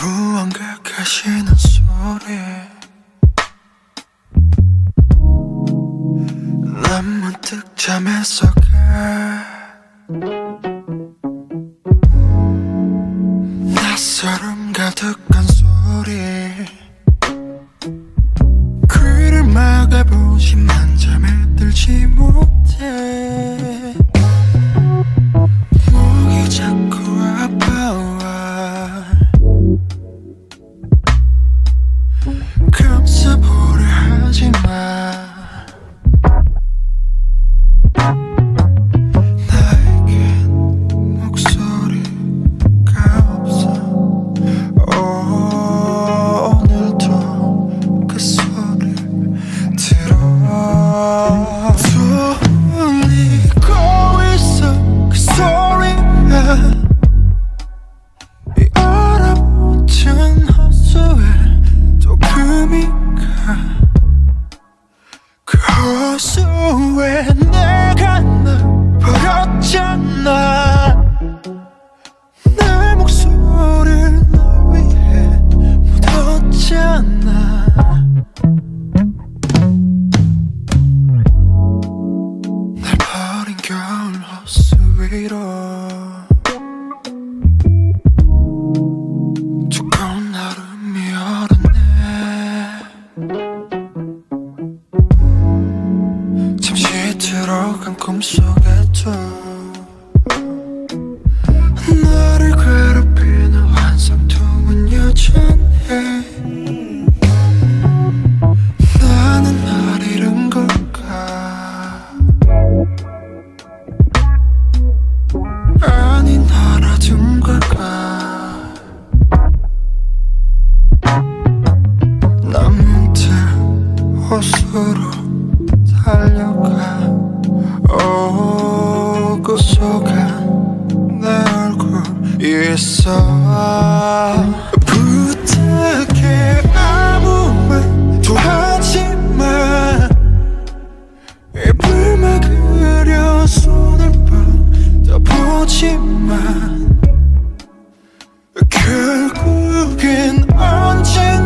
무언가 가시는 소리. 난 문득 잠에서 가 낯설음 가득한 소리 잠에 glory. 꿈속에도 나를 괴롭히는 환상통은 여전해 나는 날 잃은 걸까? 아니 날 아둔 걸까? 난 문득 호수로 달려 가 오고 속한 내 얼굴 있어. 부탁해 아무 말도 하지 마. 입을 막으려 손을 뻗어 보지만 결국엔 언젠가